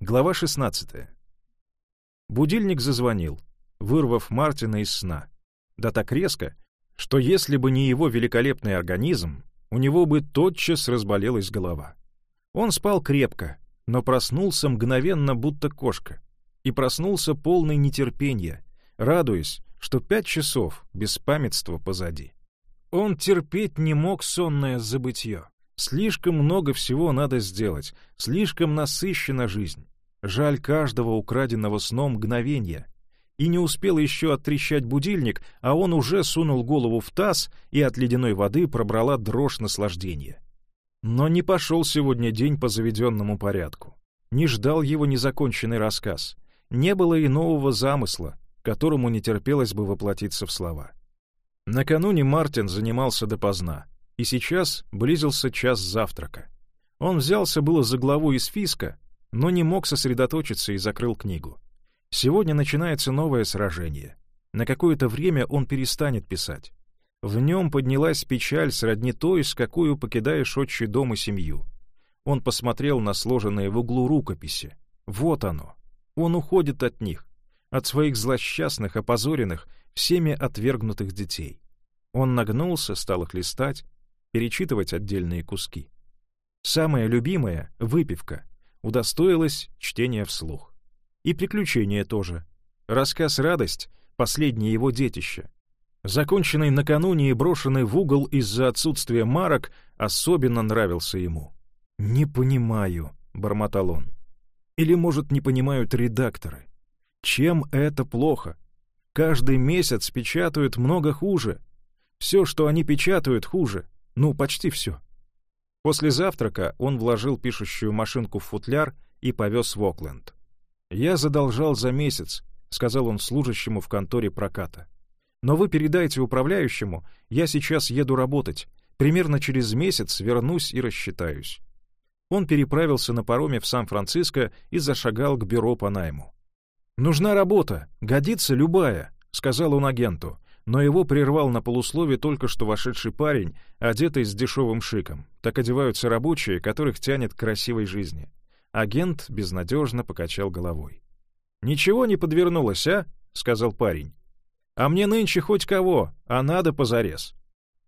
Глава 16. Будильник зазвонил, вырвав Мартина из сна. Да так резко, что если бы не его великолепный организм, у него бы тотчас разболелась голова. Он спал крепко, но проснулся мгновенно, будто кошка, и проснулся полный нетерпения, радуясь, что пять часов беспамятства позади. Он терпеть не мог сонное забытье. Слишком много всего надо сделать, слишком насыщена жизнь. Жаль каждого украденного сном мгновения. И не успел еще оттрещать будильник, а он уже сунул голову в таз, и от ледяной воды пробрала дрожь наслаждения. Но не пошел сегодня день по заведенному порядку. Не ждал его незаконченный рассказ. Не было и нового замысла, которому не терпелось бы воплотиться в слова. Накануне Мартин занимался допоздна — и сейчас близился час завтрака. Он взялся было за главу из фиска, но не мог сосредоточиться и закрыл книгу. Сегодня начинается новое сражение. На какое-то время он перестанет писать. В нем поднялась печаль сродни той, с какой покидаешь отчий дом и семью. Он посмотрел на сложенные в углу рукописи. Вот оно. Он уходит от них, от своих злосчастных, опозоренных, всеми отвергнутых детей. Он нагнулся, стал их листать, перечитывать отдельные куски. Самое любимое — выпивка, удостоилась чтения вслух. И приключения тоже. Рассказ «Радость» — последнее его детище. Законченный накануне и брошенный в угол из-за отсутствия марок, особенно нравился ему. «Не понимаю», — бормотал он. «Или, может, не понимают редакторы. Чем это плохо? Каждый месяц печатают много хуже. Все, что они печатают, хуже. Ну, почти все. После завтрака он вложил пишущую машинку в футляр и повез в Окленд. «Я задолжал за месяц», — сказал он служащему в конторе проката. «Но вы передайте управляющему, я сейчас еду работать. Примерно через месяц вернусь и рассчитаюсь». Он переправился на пароме в Сан-Франциско и зашагал к бюро по найму. «Нужна работа, годится любая», — сказал он агенту но его прервал на полуслове только что вошедший парень, одетый с дешевым шиком. Так одеваются рабочие, которых тянет к красивой жизни. Агент безнадежно покачал головой. «Ничего не подвернулось, а?» — сказал парень. «А мне нынче хоть кого, а надо позарез».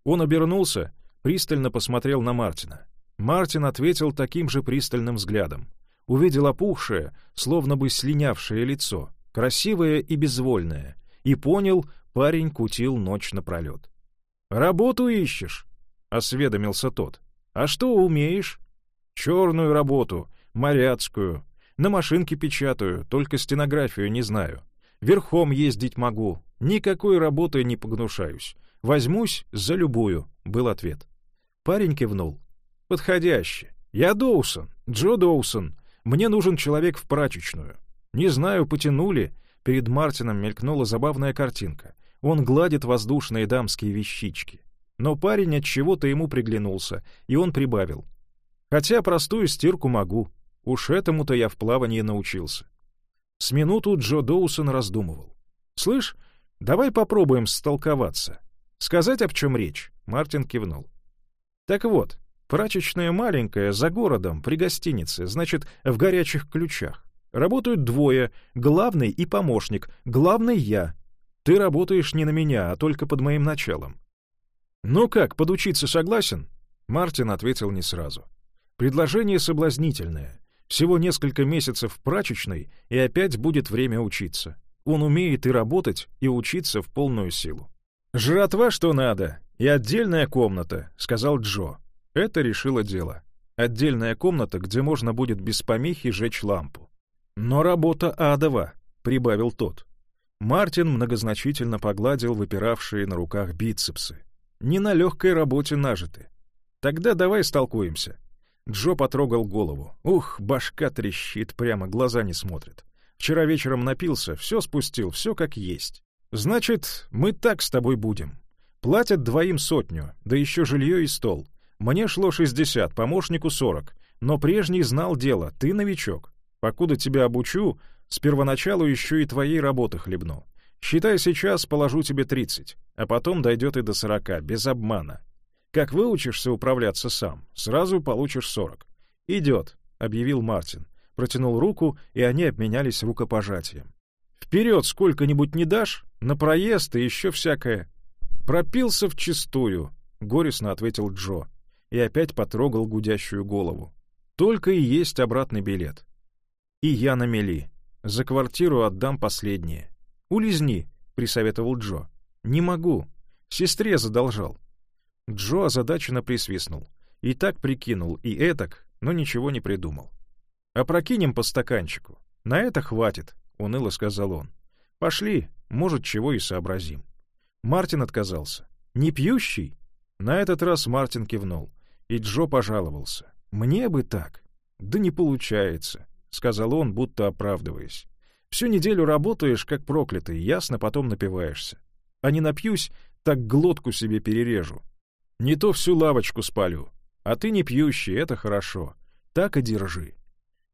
Он обернулся, пристально посмотрел на Мартина. Мартин ответил таким же пристальным взглядом. Увидел опухшее, словно бы слинявшее лицо, красивое и безвольное, и понял, Парень кутил ночь напролет. «Работу ищешь?» — осведомился тот. «А что умеешь?» «Черную работу, моряцкую. На машинке печатаю, только стенографию не знаю. Верхом ездить могу, никакой работы не погнушаюсь. Возьмусь за любую», — был ответ. Парень кивнул. «Подходяще. Я Доусон, Джо Доусон. Мне нужен человек в прачечную. Не знаю, потянули». Перед Мартином мелькнула забавная картинка. Он гладит воздушные дамские вещички. Но парень от чего-то ему приглянулся, и он прибавил. Хотя простую стирку могу. Уж этому-то я в плавании научился. С минуту Джо Доусон раздумывал. «Слышь, давай попробуем столковаться. Сказать, об чем речь?» Мартин кивнул. «Так вот, прачечная маленькая, за городом, при гостинице, значит, в горячих ключах. Работают двое, главный и помощник. Главный я, ты работаешь не на меня, а только под моим началом. Ну как, подучиться согласен? Мартин ответил не сразу. Предложение соблазнительное. Всего несколько месяцев в прачечной, и опять будет время учиться. Он умеет и работать, и учиться в полную силу. «Жратва что надо, и отдельная комната», — сказал Джо. Это решило дело. Отдельная комната, где можно будет без помехи жечь лампу. «Но работа адова», — прибавил тот. Мартин многозначительно погладил выпиравшие на руках бицепсы. «Не на легкой работе нажиты. Тогда давай столкуемся». Джо потрогал голову. «Ух, башка трещит, прямо глаза не смотрят. Вчера вечером напился, все спустил, все как есть. Значит, мы так с тобой будем. Платят двоим сотню, да еще жилье и стол. Мне шло шестьдесят, помощнику сорок. Но прежний знал дело, ты новичок. Покуда тебя обучу, с первоначалу еще и твоей работы хлебну. Считай, сейчас положу тебе тридцать, а потом дойдет и до сорока, без обмана. Как выучишься управляться сам, сразу получишь сорок. «Идет», — объявил Мартин. протянул руку, и они обменялись рукопожатием. «Вперед сколько-нибудь не дашь? На проезд и еще всякое». «Пропился вчистую», — горестно ответил Джо, и опять потрогал гудящую голову. «Только и есть обратный билет». «И я на мели. За квартиру отдам последнее». «Улизни», — присоветовал Джо. «Не могу. Сестре задолжал». Джо озадаченно присвистнул. И так прикинул, и этак, но ничего не придумал. «Опрокинем по стаканчику. На это хватит», — уныло сказал он. «Пошли, может, чего и сообразим». Мартин отказался. «Не пьющий?» На этот раз Мартин кивнул, и Джо пожаловался. «Мне бы так». «Да не получается», — сказал он, будто оправдываясь. «Всю неделю работаешь, как проклятый, ясно, потом напиваешься. А не напьюсь, так глотку себе перережу. Не то всю лавочку спалю. А ты не пьющий, это хорошо. Так и держи».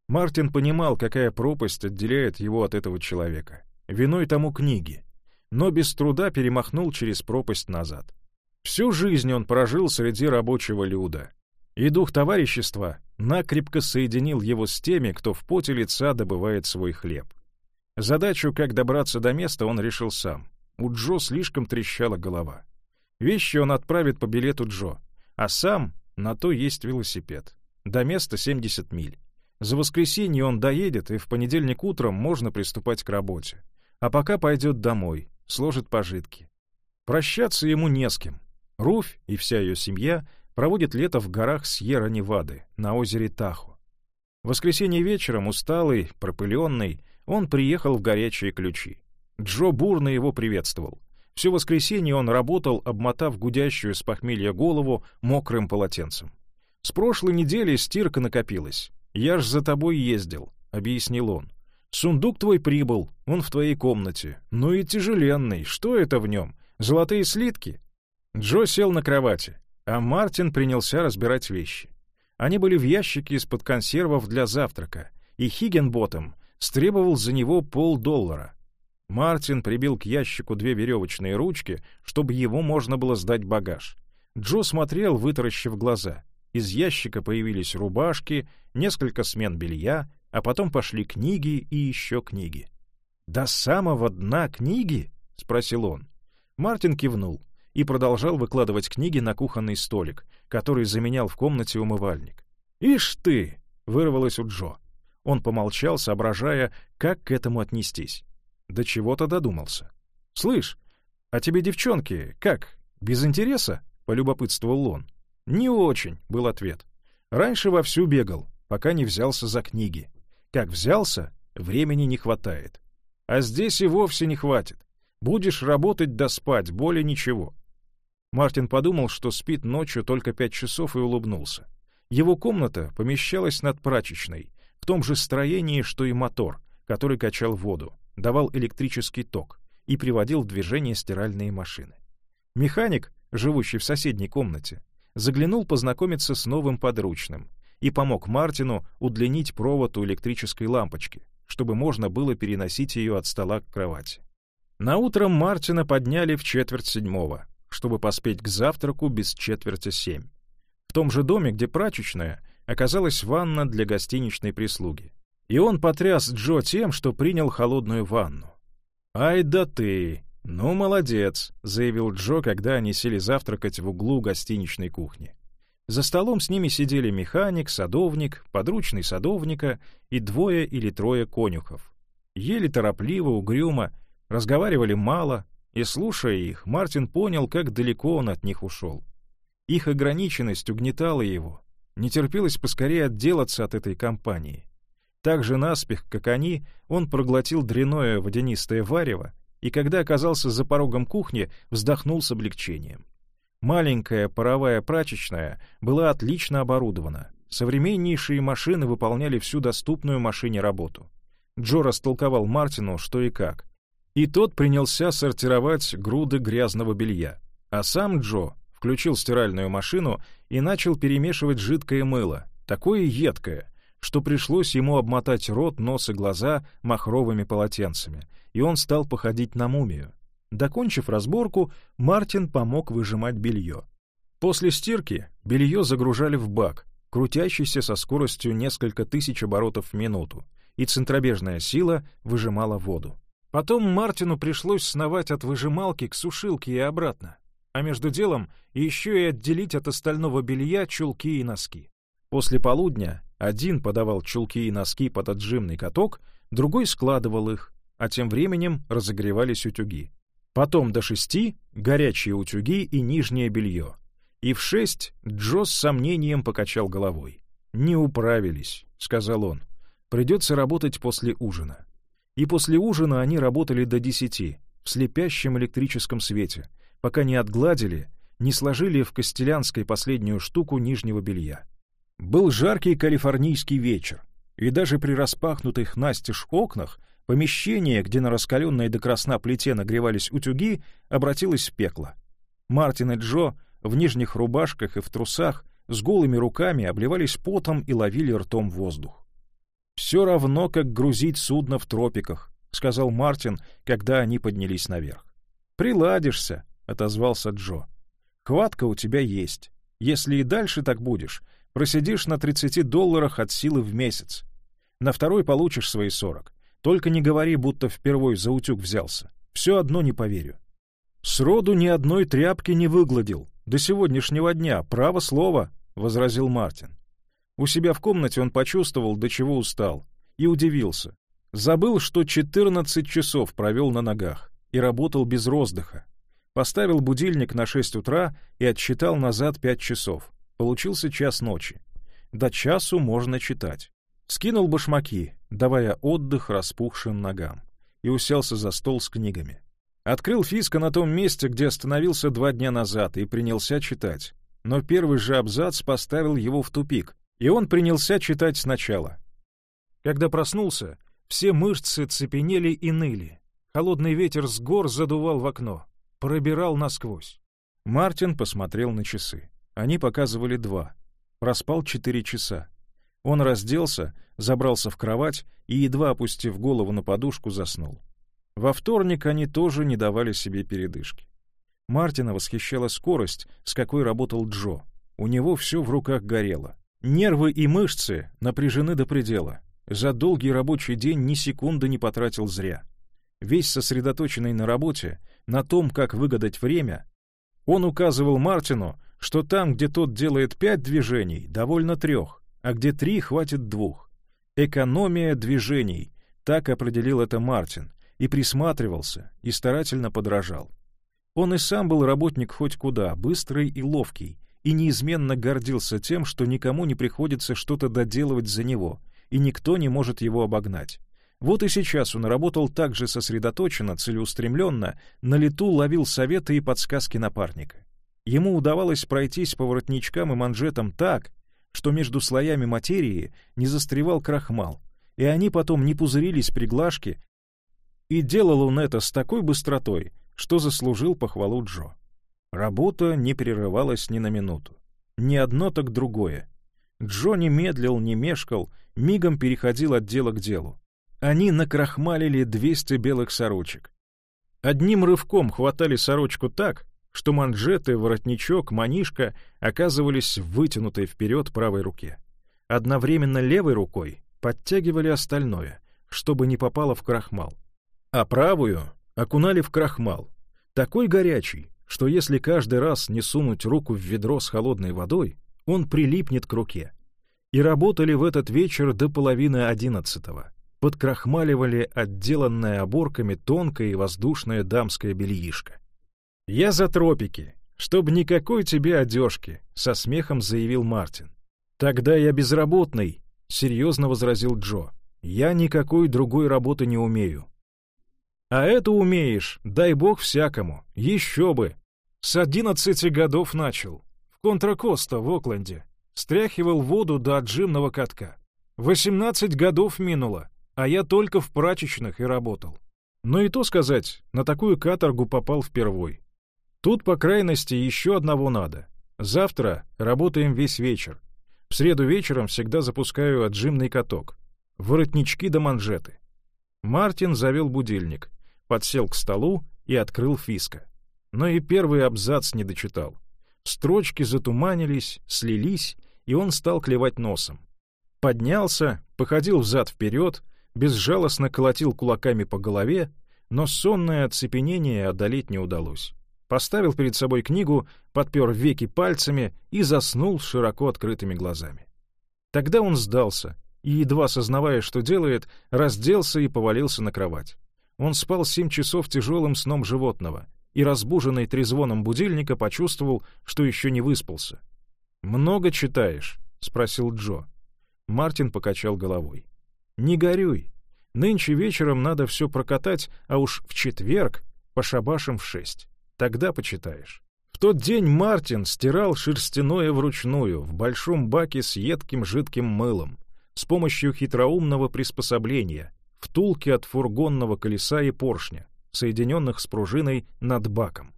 Мартин понимал, какая пропасть отделяет его от этого человека. Виной тому книги. Но без труда перемахнул через пропасть назад. Всю жизнь он прожил среди рабочего люда. И дух товарищества накрепко соединил его с теми, кто в поте лица добывает свой хлеб. Задачу, как добраться до места, он решил сам. У Джо слишком трещала голова. Вещи он отправит по билету Джо, а сам на то есть велосипед. До места 70 миль. За воскресенье он доедет, и в понедельник утром можно приступать к работе. А пока пойдет домой, сложит пожитки. Прощаться ему не с кем. Руфь и вся ее семья проводят лето в горах Сьерра-Невады, на озере Тахо. В воскресенье вечером, усталый, пропыленный, он приехал в горячие ключи. Джо бурно его приветствовал. Все воскресенье он работал, обмотав гудящую с похмелья голову мокрым полотенцем. «С прошлой недели стирка накопилась. «Я ж за тобой ездил», — объяснил он. «Сундук твой прибыл, он в твоей комнате. Ну и тяжеленный, что это в нем? Золотые слитки?» Джо сел на кровати, а Мартин принялся разбирать вещи. Они были в ящике из-под консервов для завтрака, и Хиггенботом стребовал за него полдоллара. Мартин прибил к ящику две веревочные ручки, чтобы его можно было сдать багаж. Джо смотрел, вытаращив глаза. Из ящика появились рубашки, несколько смен белья, а потом пошли книги и еще книги. «До самого дна книги?» — спросил он. Мартин кивнул и продолжал выкладывать книги на кухонный столик, который заменял в комнате умывальник. «Ишь ты!» — вырвалось у Джо. Он помолчал, соображая, как к этому отнестись. До чего-то додумался. «Слышь, а тебе девчонки как, без интереса?» — полюбопытствовал он. «Не очень», — был ответ. «Раньше вовсю бегал, пока не взялся за книги. Как взялся, времени не хватает. А здесь и вовсе не хватит. Будешь работать да спать, более ничего». Мартин подумал, что спит ночью только пять часов и улыбнулся. Его комната помещалась над прачечной, в том же строении, что и мотор, который качал воду, давал электрический ток и приводил в движение стиральные машины. Механик, живущий в соседней комнате, заглянул познакомиться с новым подручным и помог Мартину удлинить провод у электрической лампочки, чтобы можно было переносить ее от стола к кровати. На утром Мартина подняли в четверть седьмого, чтобы поспеть к завтраку без четверти семь. В том же доме, где прачечная, оказалась ванна для гостиничной прислуги. И он потряс Джо тем, что принял холодную ванну. «Ай да ты!» «Ну, молодец», — заявил Джо, когда они сели завтракать в углу гостиничной кухни. За столом с ними сидели механик, садовник, подручный садовника и двое или трое конюхов. Ели торопливо, угрюмо, разговаривали мало, и, слушая их, Мартин понял, как далеко он от них ушел. Их ограниченность угнетала его, не терпелось поскорее отделаться от этой компании. Так же наспех, как они, он проглотил дряное водянистое варево и когда оказался за порогом кухни, вздохнул с облегчением. Маленькая паровая прачечная была отлично оборудована. Современнейшие машины выполняли всю доступную машине работу. Джо растолковал Мартину, что и как. И тот принялся сортировать груды грязного белья. А сам Джо включил стиральную машину и начал перемешивать жидкое мыло, такое едкое, что пришлось ему обмотать рот, нос и глаза махровыми полотенцами, и он стал походить на мумию. Докончив разборку, Мартин помог выжимать белье. После стирки белье загружали в бак, крутящийся со скоростью несколько тысяч оборотов в минуту, и центробежная сила выжимала воду. Потом Мартину пришлось сновать от выжималки к сушилке и обратно, а между делом еще и отделить от остального белья чулки и носки. После полудня один подавал чулки и носки под отжимный каток, другой складывал их, а тем временем разогревались утюги. Потом до шести — горячие утюги и нижнее белье. И в шесть Джо с сомнением покачал головой. «Не управились», — сказал он. «Придется работать после ужина». И после ужина они работали до десяти, в слепящем электрическом свете, пока не отгладили, не сложили в костелянской последнюю штуку нижнего белья. Был жаркий калифорнийский вечер, и даже при распахнутых настежь окнах помещение, где на раскаленной до красна плите нагревались утюги, обратилось в пекло. Мартин и Джо в нижних рубашках и в трусах с голыми руками обливались потом и ловили ртом воздух. «Все равно, как грузить судно в тропиках», — сказал Мартин, когда они поднялись наверх. «Приладишься», — отозвался Джо. «Хватка у тебя есть. Если и дальше так будешь, просидишь на 30 долларах от силы в месяц. На второй получишь свои 40. Только не говори, будто впервой за утюг взялся. Все одно не поверю». «Сроду ни одной тряпки не выгладил. До сегодняшнего дня, право слово», — возразил Мартин. У себя в комнате он почувствовал, до чего устал, и удивился. Забыл, что 14 часов провел на ногах и работал без роздыха. Поставил будильник на 6 утра и отсчитал назад 5 часов. Получился час ночи. До часу можно читать. Скинул башмаки, давая отдых распухшим ногам, и уселся за стол с книгами. Открыл Фиска на том месте, где остановился два дня назад, и принялся читать. Но первый же абзац поставил его в тупик, и он принялся читать сначала. Когда проснулся, все мышцы цепенели и ныли. Холодный ветер с гор задувал в окно, пробирал насквозь. Мартин посмотрел на часы. Они показывали два. Проспал четыре часа. Он разделся, забрался в кровать и, едва опустив голову на подушку, заснул. Во вторник они тоже не давали себе передышки. Мартина восхищала скорость, с какой работал Джо. У него все в руках горело. Нервы и мышцы напряжены до предела. За долгий рабочий день ни секунды не потратил зря. Весь сосредоточенный на работе, на том, как выгадать время, он указывал Мартину, что там, где тот делает пять движений, довольно трех, а где три хватит двух. Экономия движений, так определил это Мартин, и присматривался, и старательно подражал. Он и сам был работник хоть куда, быстрый и ловкий, и неизменно гордился тем, что никому не приходится что-то доделывать за него, и никто не может его обогнать. Вот и сейчас он работал так же сосредоточенно, целеустремленно, на лету ловил советы и подсказки напарника. Ему удавалось пройтись по воротничкам и манжетам так, что между слоями материи не застревал крахмал, и они потом не пузырились при глажке, и делал он это с такой быстротой, что заслужил похвалу Джо. Работа не прерывалась ни на минуту. Ни одно, так другое. Джо не медлил, не мешкал, мигом переходил от дела к делу. Они накрахмалили 200 белых сорочек. Одним рывком хватали сорочку так, что манжеты, воротничок, манишка оказывались вытянутой вперед правой руке. Одновременно левой рукой подтягивали остальное, чтобы не попало в крахмал. А правую окунали в крахмал, такой горячий, что если каждый раз не сунуть руку в ведро с холодной водой, он прилипнет к руке. И работали в этот вечер до половины одиннадцатого. Подкрахмаливали отделанное оборками тонкое и воздушное дамское бельишко. «Я за тропики, чтоб никакой тебе одежки», — со смехом заявил Мартин. «Тогда я безработный», — серьезно возразил Джо. «Я никакой другой работы не умею». «А это умеешь, дай бог всякому, еще бы», с одиннадцати годов начал. В Контракоста в Окленде. Стряхивал воду до отжимного катка. Восемнадцать годов минуло, а я только в прачечных и работал. Но и то сказать, на такую каторгу попал впервой. Тут, по крайности, еще одного надо. Завтра работаем весь вечер. В среду вечером всегда запускаю отжимный каток. Воротнички до манжеты. Мартин завел будильник, подсел к столу и открыл фиска но и первый абзац не дочитал. Строчки затуманились, слились, и он стал клевать носом. Поднялся, походил взад-вперед, безжалостно колотил кулаками по голове, но сонное оцепенение одолеть не удалось. Поставил перед собой книгу, подпер веки пальцами и заснул широко открытыми глазами. Тогда он сдался и, едва сознавая, что делает, разделся и повалился на кровать. Он спал семь часов тяжелым сном животного и, разбуженный трезвоном будильника, почувствовал, что еще не выспался. «Много читаешь?» — спросил Джо. Мартин покачал головой. «Не горюй. Нынче вечером надо все прокатать, а уж в четверг пошабашим в шесть. Тогда почитаешь». В тот день Мартин стирал шерстяное вручную в большом баке с едким жидким мылом с помощью хитроумного приспособления, втулки от фургонного колеса и поршня, соединенных с пружиной над баком.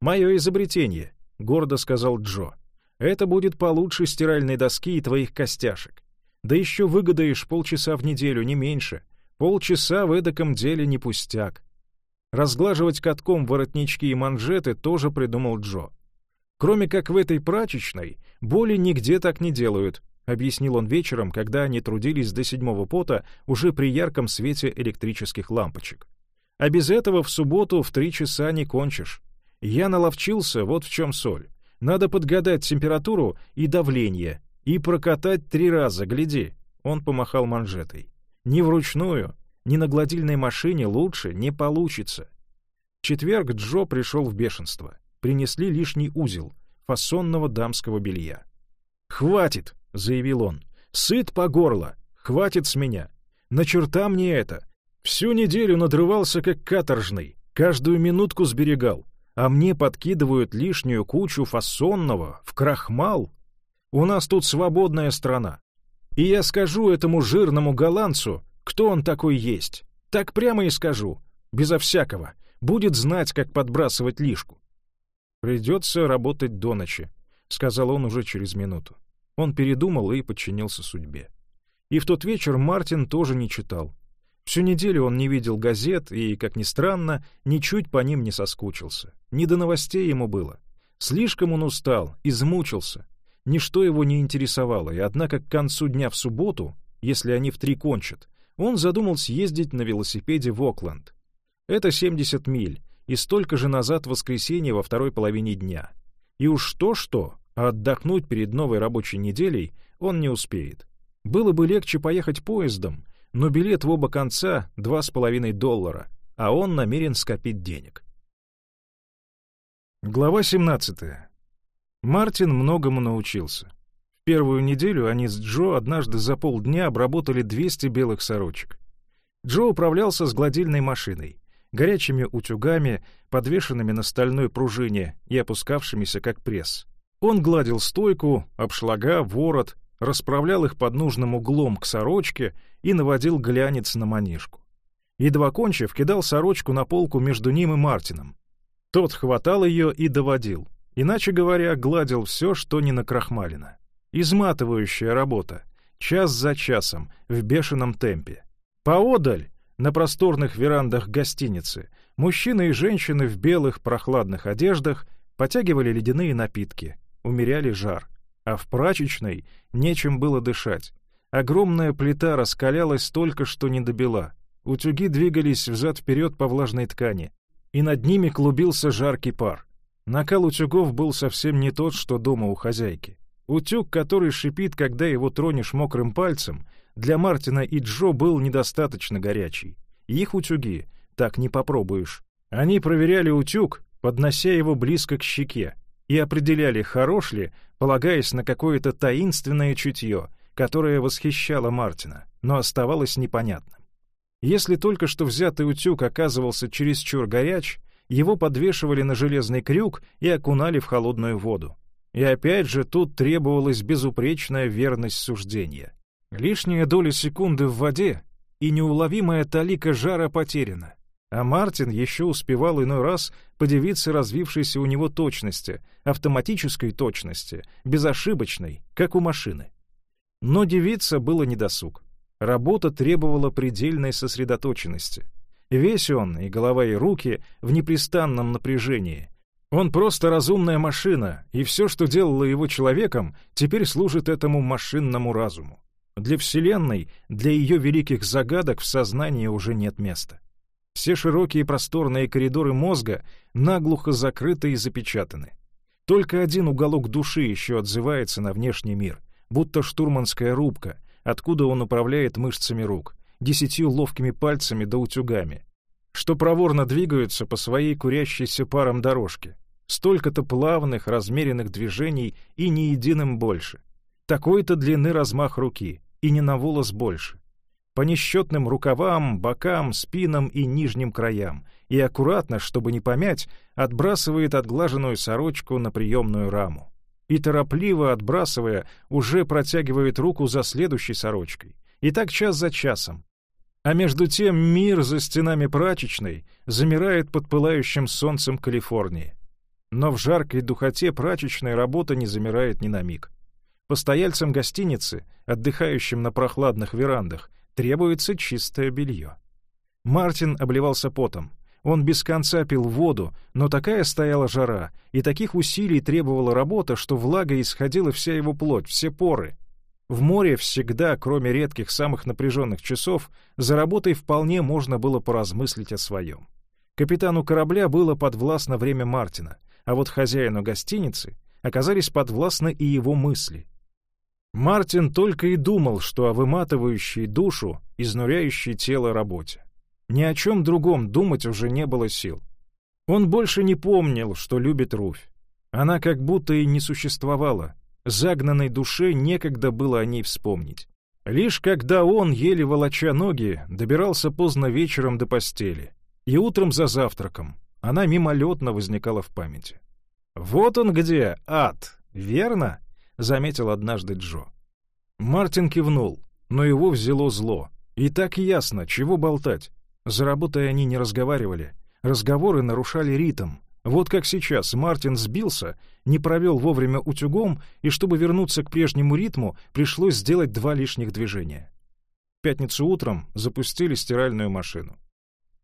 «Мое изобретение», — гордо сказал Джо. «Это будет получше стиральной доски и твоих костяшек. Да еще выгадаешь полчаса в неделю, не меньше. Полчаса в эдаком деле не пустяк. Разглаживать катком воротнички и манжеты тоже придумал Джо. Кроме как в этой прачечной, боли нигде так не делают, объяснил он вечером, когда они трудились до седьмого пота уже при ярком свете электрических лампочек. А без этого в субботу в три часа не кончишь. Я наловчился, вот в чем соль. Надо подгадать температуру и давление, и прокатать три раза, гляди. Он помахал манжетой. Не вручную, ни на гладильной машине лучше не получится. В четверг Джо пришел в бешенство. Принесли лишний узел фасонного дамского белья. «Хватит!» — заявил он. «Сыт по горло! Хватит с меня! На черта мне это! Всю неделю надрывался как каторжный, каждую минутку сберегал, а мне подкидывают лишнюю кучу фасонного в крахмал. У нас тут свободная страна. И я скажу этому жирному голландцу, кто он такой есть. Так прямо и скажу, безо всякого. Будет знать, как подбрасывать лишку. «Придется работать до ночи», — сказал он уже через минуту. Он передумал и подчинился судьбе. И в тот вечер Мартин тоже не читал. Всю неделю он не видел газет и, как ни странно, ничуть по ним не соскучился. Не до новостей ему было. Слишком он устал, измучился. Ничто его не интересовало, и однако к концу дня в субботу, если они в три кончат, он задумал съездить на велосипеде в Окленд. Это 70 миль, и столько же назад в воскресенье во второй половине дня. И уж то-что, а отдохнуть перед новой рабочей неделей он не успеет. Было бы легче поехать поездом, но билет в оба конца — два с половиной доллара, а он намерен скопить денег. Глава 17. Мартин многому научился первую неделю они с Джо однажды за полдня обработали 200 белых сорочек. Джо управлялся с гладильной машиной, горячими утюгами, подвешенными на стальной пружине и опускавшимися как пресс. Он гладил стойку, обшлага, ворот, расправлял их под нужным углом к сорочке и наводил глянец на манишку. Едва кончив, кидал сорочку на полку между ним и Мартином. Тот хватал ее и доводил, иначе говоря, гладил все, что не накрахмалено. Изматывающая работа, час за часом, в бешеном темпе. Поодаль, на просторных верандах гостиницы, мужчины и женщины в белых прохладных одеждах потягивали ледяные напитки, умеряли жар. А в прачечной нечем было дышать. Огромная плита раскалялась только что не добила. Утюги двигались взад-вперед по влажной ткани, и над ними клубился жаркий пар. Накал утюгов был совсем не тот, что дома у хозяйки. Утюг, который шипит, когда его тронешь мокрым пальцем, для Мартина и Джо был недостаточно горячий. Их утюги так не попробуешь. Они проверяли утюг, поднося его близко к щеке, и определяли, хорош ли, полагаясь на какое-то таинственное чутье, которое восхищало Мартина, но оставалось непонятным. Если только что взятый утюг оказывался чересчур горяч, его подвешивали на железный крюк и окунали в холодную воду. И опять же тут требовалась безупречная верность суждения. Лишняя доля секунды в воде, и неуловимая талика жара потеряна. А Мартин еще успевал иной раз подивиться развившейся у него точности, автоматической точности, безошибочной, как у машины. Но девиться было недосуг. Работа требовала предельной сосредоточенности. Весь он, и голова, и руки, в непрестанном напряжении, Он просто разумная машина, и все, что делало его человеком, теперь служит этому машинному разуму. Для Вселенной, для ее великих загадок в сознании уже нет места. Все широкие просторные коридоры мозга наглухо закрыты и запечатаны. Только один уголок души еще отзывается на внешний мир, будто штурманская рубка, откуда он управляет мышцами рук, десятью ловкими пальцами да утюгами, что проворно двигаются по своей курящейся паром дорожке. Столько-то плавных, размеренных движений и ни единым больше. Такой-то длины размах руки, и не на волос больше. По несчетным рукавам, бокам, спинам и нижним краям, и аккуратно, чтобы не помять, отбрасывает отглаженную сорочку на приемную раму. И торопливо отбрасывая, уже протягивает руку за следующей сорочкой. И так час за часом, а между тем мир за стенами прачечной замирает под пылающим солнцем Калифорнии. Но в жаркой духоте прачечная работа не замирает ни на миг. Постояльцам гостиницы, отдыхающим на прохладных верандах, требуется чистое белье. Мартин обливался потом. Он без конца пил воду, но такая стояла жара, и таких усилий требовала работа, что влага исходила вся его плоть, все поры — в море всегда, кроме редких самых напряженных часов, за работой вполне можно было поразмыслить о своем. Капитану корабля было подвластно время Мартина, а вот хозяину гостиницы оказались подвластны и его мысли. Мартин только и думал, что о выматывающей душу, изнуряющей тело работе. Ни о чем другом думать уже не было сил. Он больше не помнил, что любит Руфь. Она как будто и не существовала, загнанной душе некогда было о ней вспомнить. Лишь когда он, еле волоча ноги, добирался поздно вечером до постели, и утром за завтраком она мимолетно возникала в памяти. «Вот он где, ад, верно?» — заметил однажды Джо. Мартин кивнул, но его взяло зло. И так ясно, чего болтать. За работой они не разговаривали. Разговоры нарушали ритм, вот как сейчас Мартин сбился, не провел вовремя утюгом, и чтобы вернуться к прежнему ритму, пришлось сделать два лишних движения. В пятницу утром запустили стиральную машину.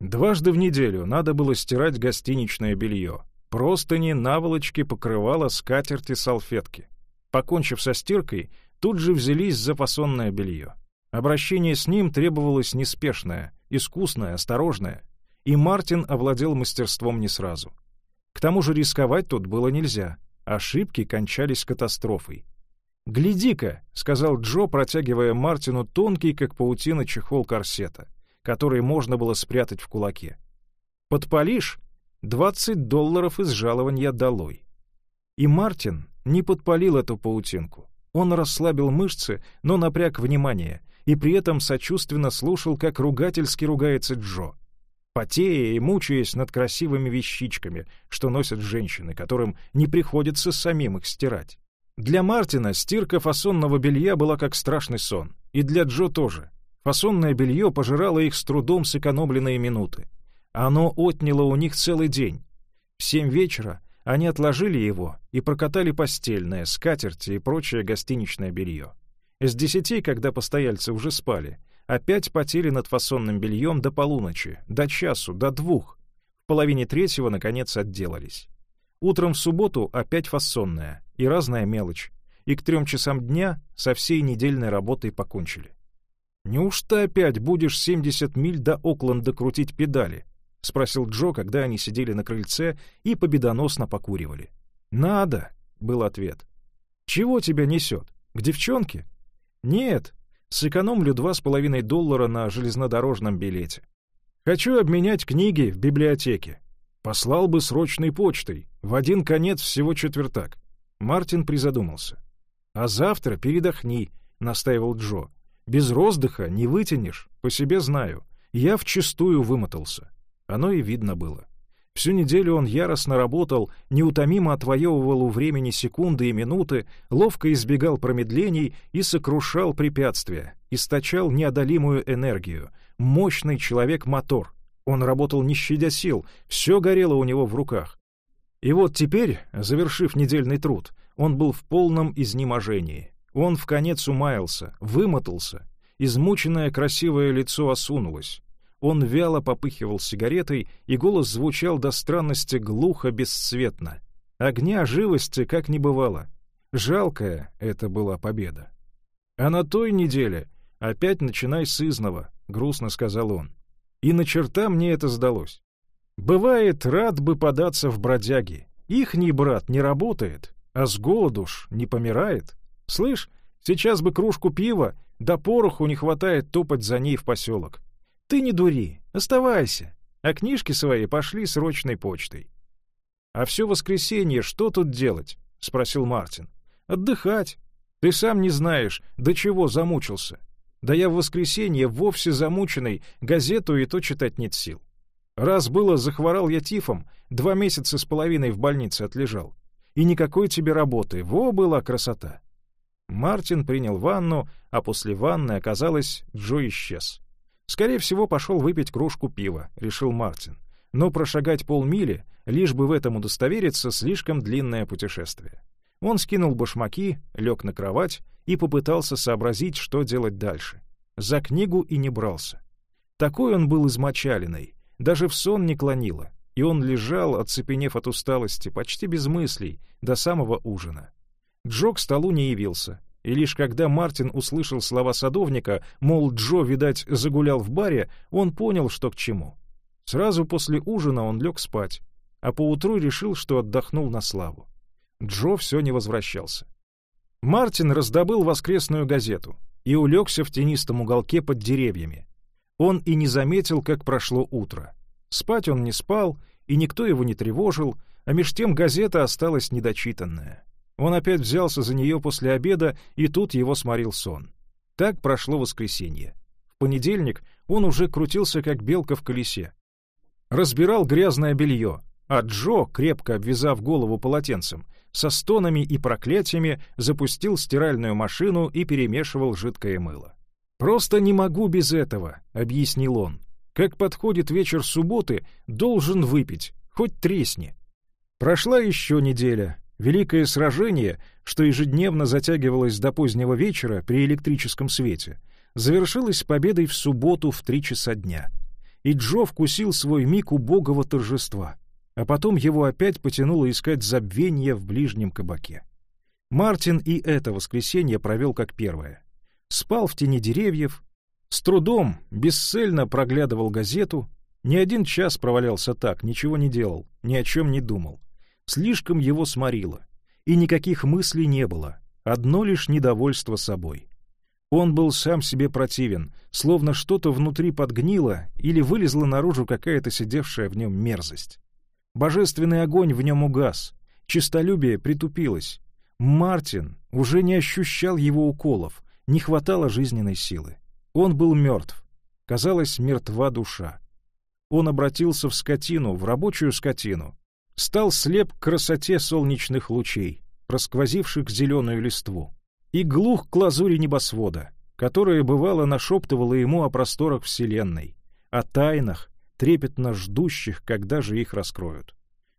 Дважды в неделю надо было стирать гостиничное белье. Простыни, наволочки, покрывала, скатерти, салфетки. Покончив со стиркой, тут же взялись за фасонное белье. Обращение с ним требовалось неспешное, искусное, осторожное, и Мартин овладел мастерством не сразу — к тому же рисковать тут было нельзя. Ошибки кончались катастрофой. «Гляди-ка», — сказал Джо, протягивая Мартину тонкий, как паутина, чехол корсета, который можно было спрятать в кулаке. «Подпалишь? Двадцать долларов из жалования долой». И Мартин не подпалил эту паутинку. Он расслабил мышцы, но напряг внимание, и при этом сочувственно слушал, как ругательски ругается Джо потея и мучаясь над красивыми вещичками, что носят женщины, которым не приходится самим их стирать. Для Мартина стирка фасонного белья была как страшный сон, и для Джо тоже. Фасонное белье пожирало их с трудом сэкономленные минуты. Оно отняло у них целый день. В семь вечера они отложили его и прокатали постельное, скатерти и прочее гостиничное белье. С десяти, когда постояльцы уже спали, опять потели над фасонным бельем до полуночи, до часу, до двух. В половине третьего, наконец, отделались. Утром в субботу опять фасонная и разная мелочь, и к трем часам дня со всей недельной работой покончили. «Неужто опять будешь 70 миль до Окленда крутить педали?» — спросил Джо, когда они сидели на крыльце и победоносно покуривали. «Надо», — был ответ. «Чего тебя несет? К девчонке?» «Нет, сэкономлю два с половиной доллара на железнодорожном билете. Хочу обменять книги в библиотеке. Послал бы срочной почтой, в один конец всего четвертак. Мартин призадумался. «А завтра передохни», — настаивал Джо. «Без роздыха не вытянешь, по себе знаю. Я вчистую вымотался». Оно и видно было. Всю неделю он яростно работал, неутомимо отвоевывал у времени секунды и минуты, ловко избегал промедлений и сокрушал препятствия, источал неодолимую энергию. Мощный человек-мотор. Он работал не щадя сил, все горело у него в руках. И вот теперь, завершив недельный труд, он был в полном изнеможении. Он в конец умаялся, вымотался. Измученное красивое лицо осунулось. Он вяло попыхивал сигаретой, и голос звучал до странности глухо, бесцветно. Огня живости как не бывало. Жалкая это была победа. «А на той неделе опять начинай с изного», — грустно сказал он. «И на черта мне это сдалось. Бывает, рад бы податься в бродяги. Ихний брат не работает, а с голоду ж не помирает. Слышь, сейчас бы кружку пива, да пороху не хватает топать за ней в поселок. Ты не дури, оставайся, а книжки свои пошли срочной почтой. «А все воскресенье что тут делать?» — спросил Мартин. «Отдыхать. Ты сам не знаешь, до чего замучился. Да я в воскресенье вовсе замученный, газету и то читать нет сил. Раз было, захворал я тифом, два месяца с половиной в больнице отлежал. И никакой тебе работы, во была красота. Мартин принял ванну, а после ванны, оказалось, Джо исчез. Скорее всего, пошел выпить кружку пива, решил Мартин. Но прошагать полмили, лишь бы в этом удостовериться, слишком длинное путешествие. Он скинул башмаки, лег на кровать и попытался сообразить, что делать дальше. За книгу и не брался. Такой он был измочаленный, даже в сон не клонило, и он лежал, оцепенев от усталости, почти без мыслей, до самого ужина. Джо к столу не явился, и лишь когда Мартин услышал слова садовника, мол, Джо, видать, загулял в баре, он понял, что к чему. Сразу после ужина он лег спать, а поутру решил, что отдохнул на славу. Джо все не возвращался. Мартин раздобыл воскресную газету и улегся в тенистом уголке под деревьями, он и не заметил, как прошло утро. Спать он не спал, и никто его не тревожил, а меж тем газета осталась недочитанная. Он опять взялся за нее после обеда, и тут его сморил сон. Так прошло воскресенье. В понедельник он уже крутился, как белка в колесе. Разбирал грязное белье, а Джо, крепко обвязав голову полотенцем, со стонами и проклятиями запустил стиральную машину и перемешивал жидкое мыло. «Просто не могу без этого», — объяснил он. «Как подходит вечер субботы, должен выпить, хоть тресни». Прошла еще неделя. Великое сражение, что ежедневно затягивалось до позднего вечера при электрическом свете, завершилось победой в субботу в три часа дня. И Джо вкусил свой миг убогого торжества, а потом его опять потянуло искать забвение в ближнем кабаке. Мартин и это воскресенье провел как первое спал в тени деревьев, с трудом, бесцельно проглядывал газету, не один час провалялся так, ничего не делал, ни о чем не думал. Слишком его сморило, и никаких мыслей не было, одно лишь недовольство собой. Он был сам себе противен, словно что-то внутри подгнило или вылезла наружу какая-то сидевшая в нем мерзость. Божественный огонь в нем угас, чистолюбие притупилось. Мартин уже не ощущал его уколов, не хватало жизненной силы. Он был мертв. Казалось, мертва душа. Он обратился в скотину, в рабочую скотину. Стал слеп к красоте солнечных лучей, просквозивших зеленую листву. И глух к лазури небосвода, которая, бывало, нашептывала ему о просторах Вселенной, о тайнах, трепетно ждущих, когда же их раскроют.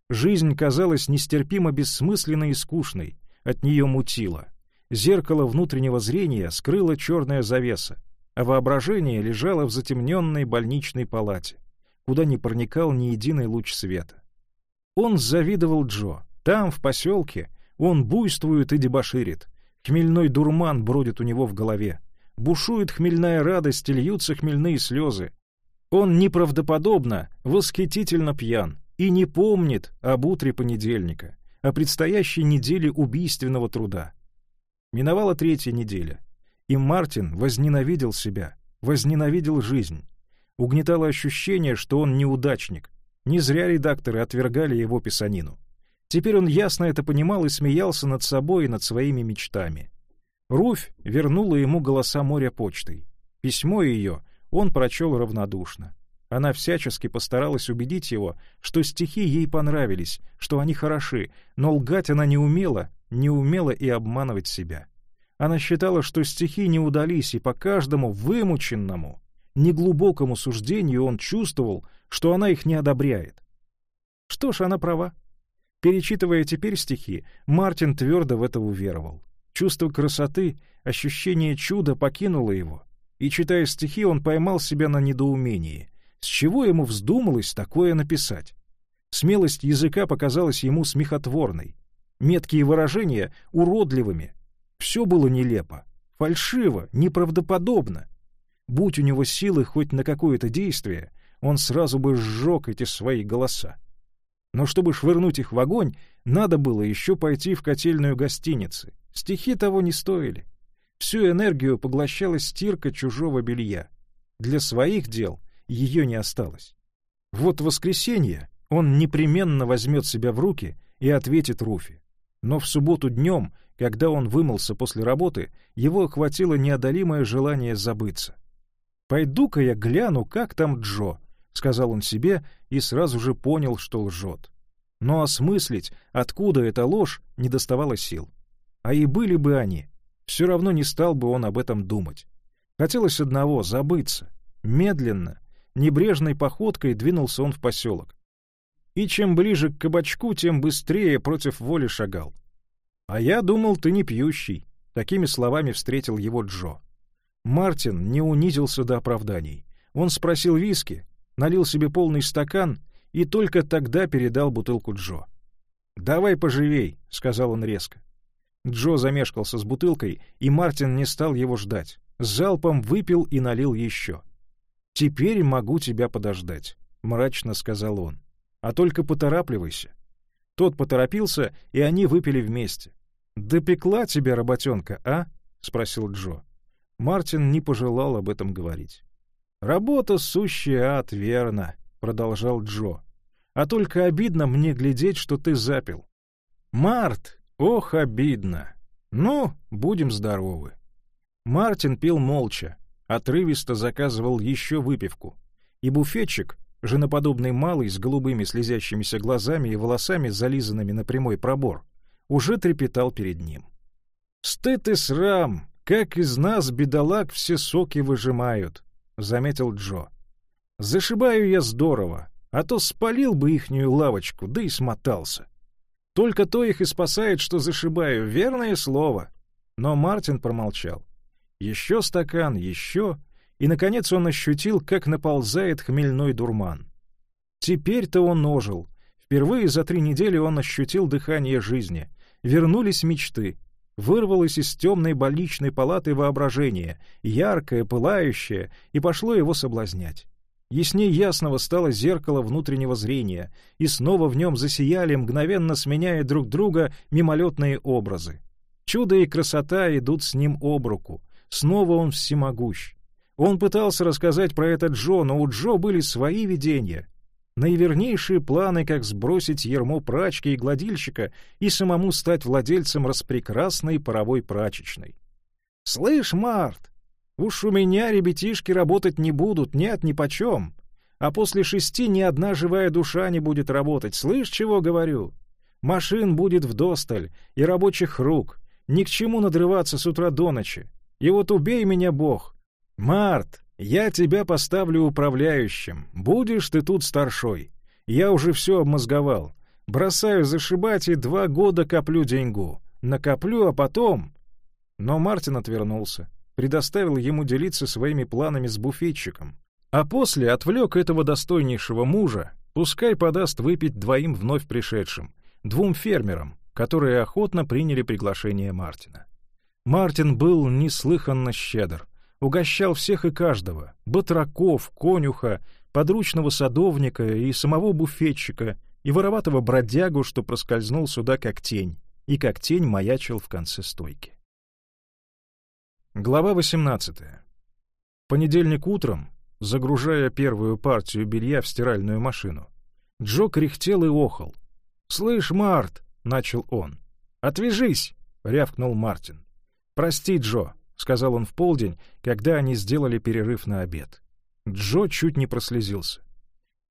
Жизнь казалась нестерпимо бессмысленной и скучной, от нее мутила зеркало внутреннего зрения скрыла черная завеса, а воображение лежало в затемненной больничной палате, куда не проникал ни единый луч света. Он завидовал Джо. Там, в поселке, он буйствует и дебоширит. Хмельной дурман бродит у него в голове. Бушует хмельная радость и льются хмельные слезы. Он неправдоподобно, восхитительно пьян и не помнит об утре понедельника, о предстоящей неделе убийственного труда. Миновала третья неделя, и Мартин возненавидел себя, возненавидел жизнь. Угнетало ощущение, что он неудачник. Не зря редакторы отвергали его писанину. Теперь он ясно это понимал и смеялся над собой и над своими мечтами. Руфь вернула ему голоса моря почтой. Письмо ее он прочел равнодушно. Она всячески постаралась убедить его, что стихи ей понравились, что они хороши, но лгать она не умела не умела и обманывать себя. Она считала, что стихи не удались, и по каждому вымученному, неглубокому суждению он чувствовал, что она их не одобряет. Что ж, она права. Перечитывая теперь стихи, Мартин твердо в это уверовал. Чувство красоты, ощущение чуда покинуло его, и, читая стихи, он поймал себя на недоумении. С чего ему вздумалось такое написать? Смелость языка показалась ему смехотворной, меткие выражения — уродливыми. Все было нелепо, фальшиво, неправдоподобно. Будь у него силы хоть на какое-то действие, он сразу бы сжег эти свои голоса. Но чтобы швырнуть их в огонь, надо было еще пойти в котельную гостиницы. Стихи того не стоили. Всю энергию поглощала стирка чужого белья. Для своих дел ее не осталось. Вот в воскресенье он непременно возьмет себя в руки и ответит Руфи. Но в субботу днем, когда он вымылся после работы, его охватило неодолимое желание забыться. «Пойду-ка я гляну, как там Джо», — сказал он себе и сразу же понял, что лжет. Но осмыслить, откуда эта ложь, не доставало сил. А и были бы они, все равно не стал бы он об этом думать. Хотелось одного — забыться. Медленно, небрежной походкой двинулся он в поселок. И чем ближе к кабачку, тем быстрее против воли шагал. «А я думал, ты не пьющий», — такими словами встретил его Джо. Мартин не унизился до оправданий. Он спросил виски, налил себе полный стакан и только тогда передал бутылку Джо. «Давай поживей», — сказал он резко. Джо замешкался с бутылкой, и Мартин не стал его ждать. Залпом выпил и налил еще. «Теперь могу тебя подождать», — мрачно сказал он. «А только поторапливайся». Тот поторопился, и они выпили вместе. «Допекла тебя работенка, а?» — спросил Джо. Мартин не пожелал об этом говорить. «Работа сущая ад, верно», — продолжал Джо. «А только обидно мне глядеть, что ты запил». «Март, ох, обидно. Ну, будем здоровы». Мартин пил молча, отрывисто заказывал еще выпивку. И буфетчик, женоподобный малый с голубыми слезящимися глазами и волосами, зализанными на прямой пробор, уже трепетал перед ним. «Стыд и срам! Как из нас, бедолаг, все соки выжимают!» — заметил Джо. «Зашибаю я здорово, а то спалил бы ихнюю лавочку, да и смотался. Только то их и спасает, что зашибаю, верное слово». Но Мартин промолчал. Еще стакан, еще, и, наконец, он ощутил, как наползает хмельной дурман. Теперь-то он ожил. Впервые за три недели он ощутил дыхание жизни. Вернулись мечты. Вырвалось из темной больничной палаты воображение, яркое, пылающее, и пошло его соблазнять. Ясней ясного стало зеркало внутреннего зрения, и снова в нем засияли, мгновенно сменяя друг друга, мимолетные образы. Чудо и красота идут с ним об руку. Снова он всемогущ. Он пытался рассказать про это Джо, но у Джо были свои видения. Наивернейшие планы, как сбросить ермо прачки и гладильщика и самому стать владельцем распрекрасной паровой прачечной. «Слышь, Март, уж у меня ребятишки работать не будут, нет, ни почем. А после шести ни одна живая душа не будет работать. Слышь, чего говорю? Машин будет вдосталь и рабочих рук. Ни к чему надрываться с утра до ночи. И вот убей меня, Бог. Март, я тебя поставлю управляющим. Будешь ты тут старшой. Я уже все обмозговал. Бросаю зашибать и два года коплю деньгу. Накоплю, а потом... Но Мартин отвернулся, предоставил ему делиться своими планами с буфетчиком. А после отвлек этого достойнейшего мужа, пускай подаст выпить двоим вновь пришедшим, двум фермерам, которые охотно приняли приглашение Мартина. Мартин был неслыханно щедр, угощал всех и каждого — батраков, конюха, подручного садовника и самого буфетчика, и вороватого бродягу, что проскользнул сюда как тень, и как тень маячил в конце стойки. Глава 18. Понедельник утром, загружая первую партию белья в стиральную машину, Джо кряхтел и охал. «Слышь, Март!» — начал он. «Отвяжись!» — рявкнул Мартин. «Прости, Джо», — сказал он в полдень, когда они сделали перерыв на обед. Джо чуть не прослезился.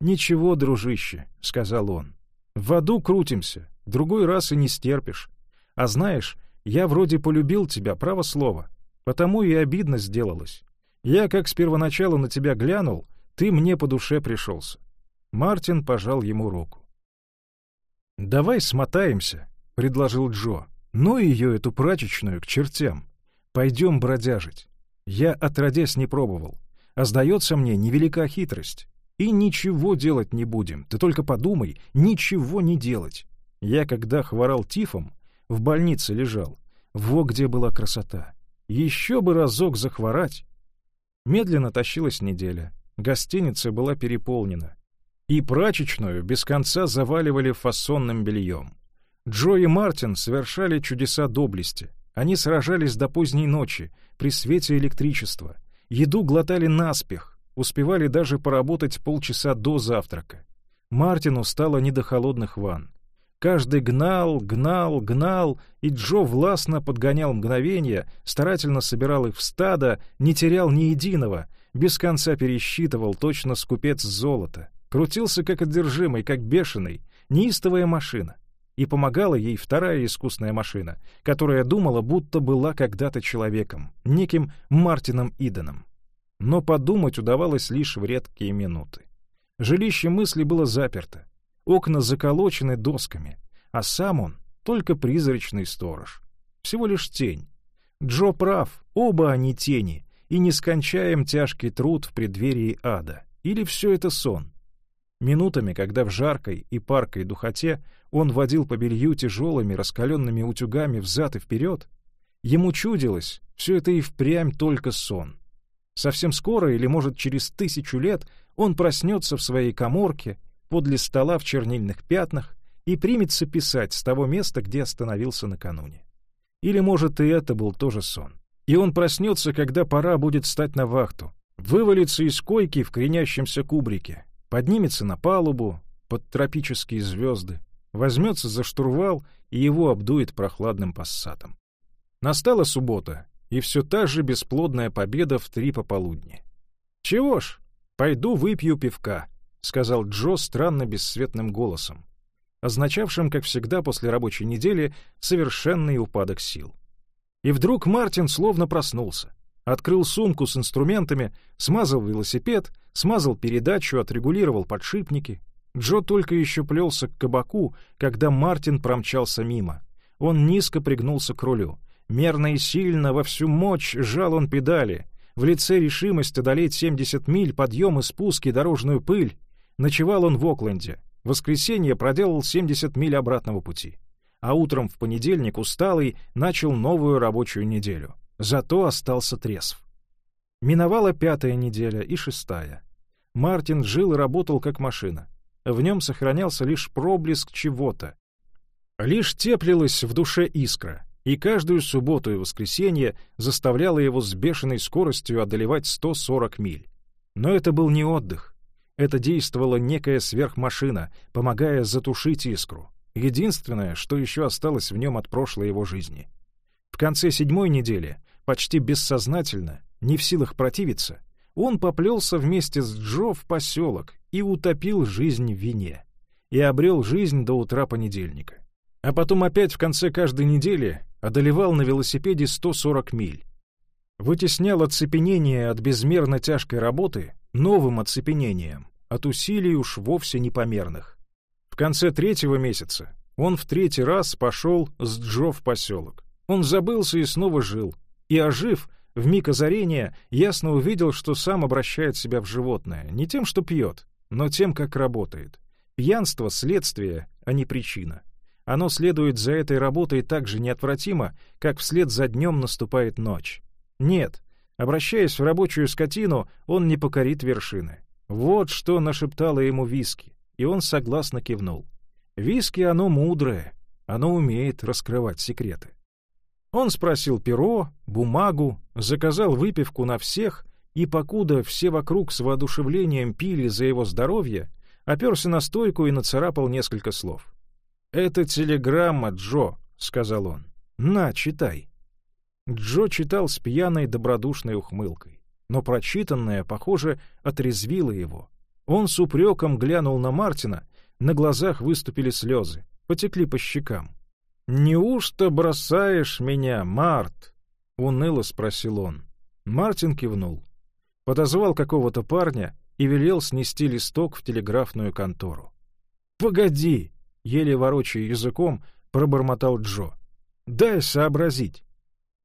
«Ничего, дружище», — сказал он. «В аду крутимся, другой раз и не стерпишь. А знаешь, я вроде полюбил тебя, право слово, потому и обидно сделалось. Я как с первоначала на тебя глянул, ты мне по душе пришелся». Мартин пожал ему руку. «Давай смотаемся», — предложил Джо. Ну ее, эту прачечную, к чертям. Пойдем бродяжить. Я отродясь не пробовал. А сдается мне невелика хитрость. И ничего делать не будем. Ты только подумай, ничего не делать. Я, когда хворал тифом, в больнице лежал. Во где была красота. Еще бы разок захворать. Медленно тащилась неделя. Гостиница была переполнена. И прачечную без конца заваливали фасонным бельем. Джо и Мартин совершали чудеса доблести. Они сражались до поздней ночи, при свете электричества. Еду глотали наспех, успевали даже поработать полчаса до завтрака. Мартину стало не до холодных ванн. Каждый гнал, гнал, гнал, и Джо властно подгонял мгновения, старательно собирал их в стадо, не терял ни единого, без конца пересчитывал, точно скупец золота. Крутился как одержимый, как бешеный, неистовая машина и помогала ей вторая искусная машина, которая думала, будто была когда-то человеком, неким Мартином Иденом. Но подумать удавалось лишь в редкие минуты. Жилище мысли было заперто, окна заколочены досками, а сам он — только призрачный сторож. Всего лишь тень. Джо прав, оба они тени, и нескончаем тяжкий труд в преддверии ада. Или все это сон? Минутами, когда в жаркой и паркой духоте он водил по белью тяжелыми раскаленными утюгами взад и вперед, ему чудилось, все это и впрямь только сон. Совсем скоро, или, может, через тысячу лет, он проснется в своей коморке, подле стола в чернильных пятнах, и примется писать с того места, где остановился накануне. Или, может, и это был тоже сон. И он проснется, когда пора будет стать на вахту, вывалится из койки в кренящемся кубрике, поднимется на палубу под тропические звезды, возьмется за штурвал и его обдует прохладным пассатом. Настала суббота, и все та же бесплодная победа в три пополудни. «Чего ж, пойду выпью пивка», — сказал Джо странно бесцветным голосом, означавшим, как всегда после рабочей недели, совершенный упадок сил. И вдруг Мартин словно проснулся открыл сумку с инструментами, смазал велосипед, смазал передачу, отрегулировал подшипники. Джо только еще плелся к кабаку, когда Мартин промчался мимо. Он низко пригнулся к рулю. Мерно и сильно, во всю мощь жал он педали. В лице решимость одолеть 70 миль, подъем и спуски, дорожную пыль. Ночевал он в Окленде. В воскресенье проделал 70 миль обратного пути. А утром в понедельник, усталый, начал новую рабочую неделю. Зато остался трезв. Миновала пятая неделя и шестая. Мартин жил и работал как машина. В нем сохранялся лишь проблеск чего-то. Лишь теплилась в душе искра, и каждую субботу и воскресенье заставляла его с бешеной скоростью одолевать 140 миль. Но это был не отдых. Это действовала некая сверхмашина, помогая затушить искру. Единственное, что еще осталось в нем от прошлой его жизни. В конце седьмой недели почти бессознательно, не в силах противиться, он поплелся вместе с Джо в поселок и утопил жизнь в вине. И обрел жизнь до утра понедельника. А потом опять в конце каждой недели одолевал на велосипеде 140 миль. Вытеснял оцепенение от безмерно тяжкой работы новым оцепенением, от усилий уж вовсе непомерных. В конце третьего месяца он в третий раз пошел с Джо в поселок. Он забылся и снова жил, и, ожив, в миг озарения, ясно увидел, что сам обращает себя в животное, не тем, что пьет, но тем, как работает. Пьянство — следствие, а не причина. Оно следует за этой работой так же неотвратимо, как вслед за днем наступает ночь. Нет, обращаясь в рабочую скотину, он не покорит вершины. Вот что нашептало ему виски, и он согласно кивнул. Виски оно мудрое, оно умеет раскрывать секреты. Он спросил перо, бумагу, заказал выпивку на всех, и, покуда все вокруг с воодушевлением пили за его здоровье, оперся на стойку и нацарапал несколько слов. «Это телеграмма, Джо», — сказал он. «На, читай». Джо читал с пьяной добродушной ухмылкой, но прочитанное, похоже, отрезвило его. Он с упреком глянул на Мартина, на глазах выступили слезы, потекли по щекам. «Неужто бросаешь меня, Март?» — уныло спросил он. Мартин кивнул. Подозвал какого-то парня и велел снести листок в телеграфную контору. «Погоди!» — еле ворочая языком, пробормотал Джо. «Дай сообразить!»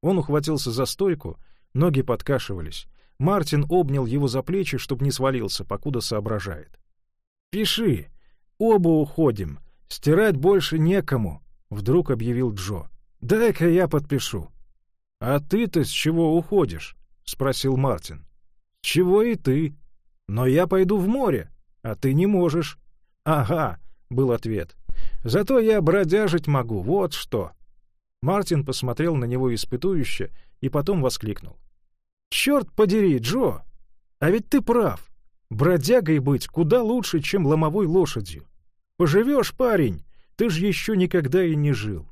Он ухватился за стойку, ноги подкашивались. Мартин обнял его за плечи, чтобы не свалился, покуда соображает. «Пиши. Оба уходим. Стирать больше некому», — вдруг объявил Джо. «Дай-ка я подпишу». «А ты-то с чего уходишь?» — спросил Мартин. «С чего и ты? Но я пойду в море, а ты не можешь». «Ага», — был ответ. «Зато я бродяжить могу, вот что». Мартин посмотрел на него испытующе и потом воскликнул. «Черт подери, Джо! А ведь ты прав. Бродягой быть куда лучше, чем ломовой лошадью. Поживешь, парень, ты ж еще никогда и не жил».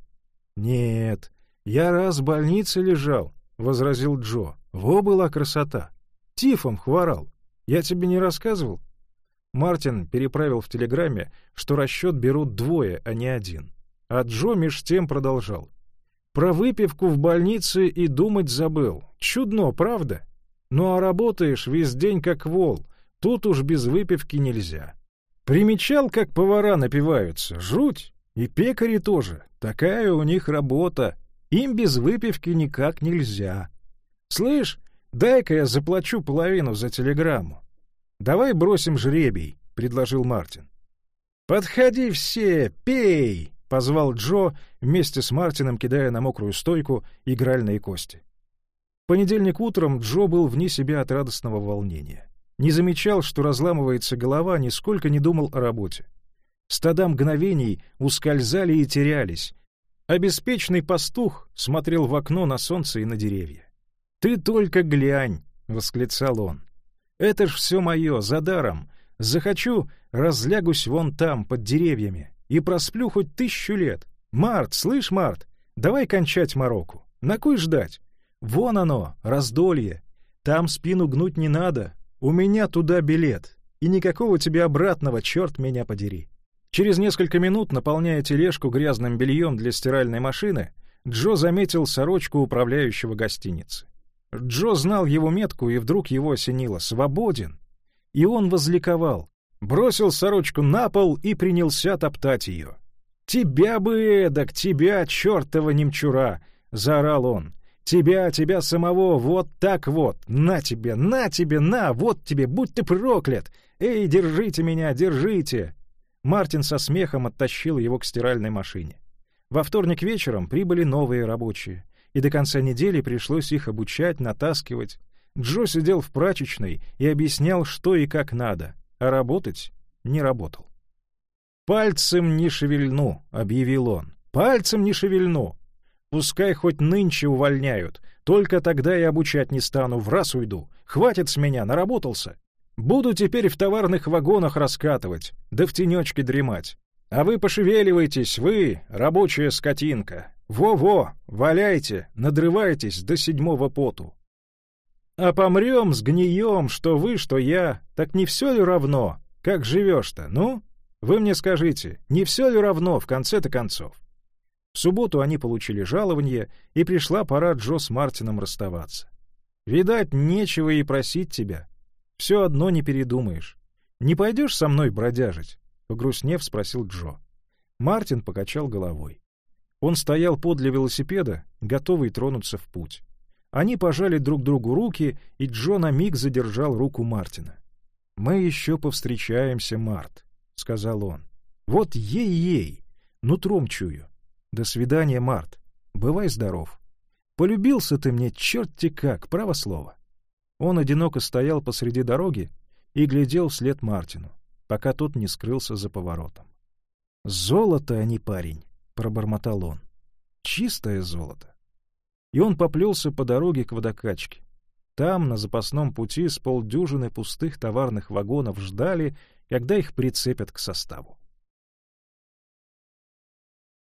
«Нет, я раз в больнице лежал», — возразил Джо. «Во была красота. Тифом хворал. Я тебе не рассказывал?» Мартин переправил в телеграмме, что расчет берут двое, а не один. А Джо меж тем продолжал. Про выпивку в больнице и думать забыл. Чудно, правда? Ну а работаешь весь день как вол. Тут уж без выпивки нельзя. Примечал, как повара напиваются. Жуть. И пекари тоже. Такая у них работа. Им без выпивки никак нельзя. Слышь, дай-ка я заплачу половину за телеграмму. Давай бросим жребий, — предложил Мартин. Подходи все, пей! — позвал Джо, вместе с Мартином кидая на мокрую стойку игральные кости. В понедельник утром Джо был вне себя от радостного волнения. Не замечал, что разламывается голова, нисколько не думал о работе. Стада мгновений ускользали и терялись, а пастух смотрел в окно на солнце и на деревья. «Ты только глянь!» — восклицал он. «Это ж все мое, за даром. Захочу, разлягусь вон там, под деревьями, и просплю хоть тысячу лет. Март, слышь, Март, давай кончать мороку. На кой ждать? Вон оно, раздолье. Там спину гнуть не надо. У меня туда билет. И никакого тебе обратного, черт меня подери. Через несколько минут, наполняя тележку грязным бельем для стиральной машины, Джо заметил сорочку управляющего гостиницы. Джо знал его метку, и вдруг его осенило. Свободен! И он возликовал бросил сорочку на пол и принялся топтать ее. «Тебя бы эдак, тебя, чертова немчура!» — заорал он. «Тебя, тебя самого, вот так вот! На тебе, на тебе, на! Вот тебе, будь ты проклят! Эй, держите меня, держите!» Мартин со смехом оттащил его к стиральной машине. Во вторник вечером прибыли новые рабочие, и до конца недели пришлось их обучать, натаскивать. Джо сидел в прачечной и объяснял, что и как надо — а работать не работал. «Пальцем не шевельну», — объявил он. «Пальцем не шевельну. Пускай хоть нынче увольняют, только тогда и обучать не стану, в раз уйду. Хватит с меня, наработался. Буду теперь в товарных вагонах раскатывать, да в тенечке дремать. А вы пошевеливайтесь, вы, рабочая скотинка. Во-во, валяйте, надрывайтесь до седьмого поту. А помрем, сгнием, что вы, что я, так не все ли равно? Как живешь-то, ну? Вы мне скажите, не все ли равно в конце-то концов? В субботу они получили жалование, и пришла пора Джо с Мартином расставаться. Видать, нечего и просить тебя. Все одно не передумаешь. Не пойдешь со мной бродяжить? Погрустнев спросил Джо. Мартин покачал головой. Он стоял подле велосипеда, готовый тронуться в путь. Они пожали друг другу руки, и Джо на миг задержал руку Мартина. «Мы еще повстречаемся, Март», — сказал он. «Вот ей-ей, нутром чую. До свидания, Март. Бывай здоров. Полюбился ты мне черт-те как, право слово». Он одиноко стоял посреди дороги и глядел вслед Мартину, пока тот не скрылся за поворотом. «Золото, а не парень», — пробормотал он. «Чистое золото» и он поплелся по дороге к водокачке. Там, на запасном пути, с полдюжины пустых товарных вагонов ждали, когда их прицепят к составу.